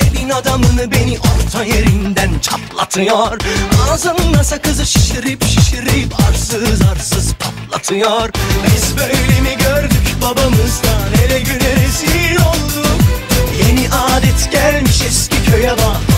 Elin adamını beni orta yerinden çatlatıyor. Ağzında sakızı şişirip şişirip arsız arsız patlatıyor Biz böyle mi gördük babamızdan? Ele güne rezil olduk. Yeni adet gelmiş eski köye bak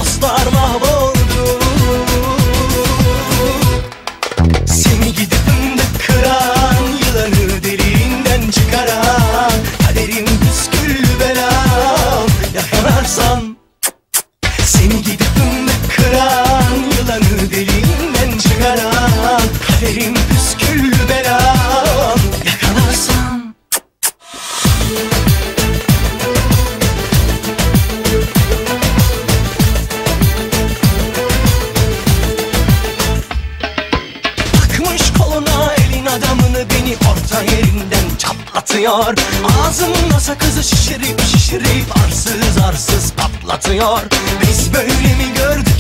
çatlatıyor Ağzımda sakızı şişirip şişirip arsız arsız patlatıyor. Biz böyle mi gördük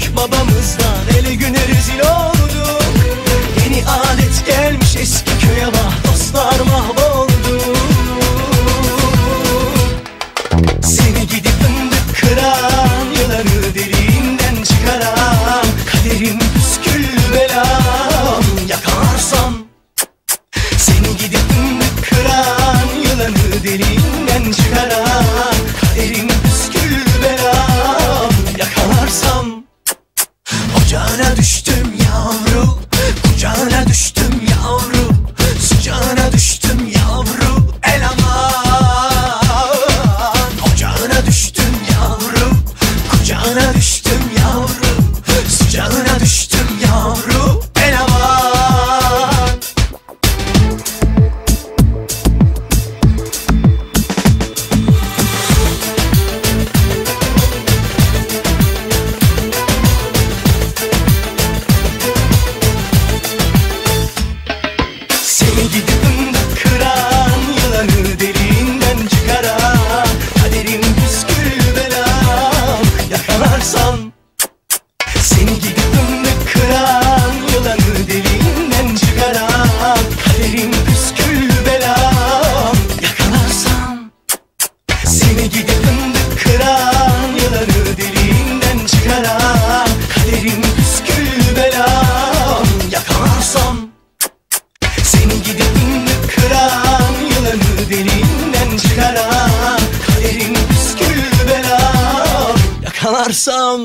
Yılanı deliğinden çıkaran Kaderim püskül belam Yakalarsam Ocağına düştüm yavru Kucağına düştüm Seni gidip fındık kıran Yılanı deliğinden çıkaran Kaderim püskül belam Yakalarsam seni gidip fındık kıran Yılanı deliğinden çıkaran Kaderin püskül belam Yakalarsam